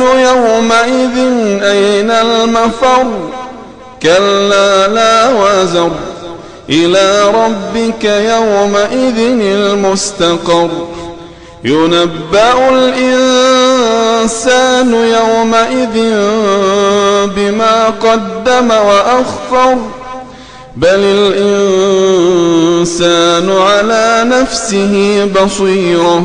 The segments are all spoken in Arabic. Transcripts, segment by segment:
يومئذ أين المفر؟ كلا لا وزر. إلى ربك يومئذ المستقر. ينبأ الإنسان يومئذ بما قدم وأخر بل الإنسان على نفسه بصيره.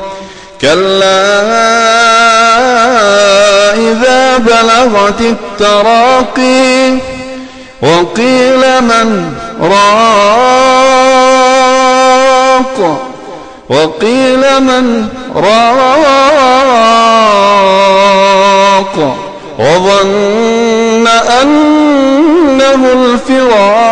كلا إذا بلغت التراقي وقيل من راق وقيل من راق وظن أنه الفراق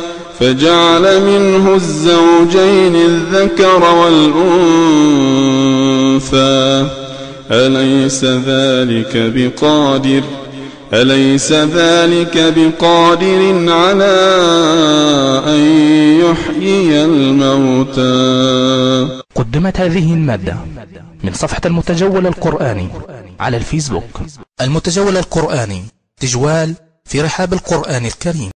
فجعل منه الزوجين الذكر والأنثى. أليس ذلك بقادر؟ أليس ذلك بقادر على أن يحيي الموتى؟ قدمت هذه المادة من صفحة المتجول القرآني على الفيسبوك. المتجول القرآني تجوال في رحاب القرآن الكريم.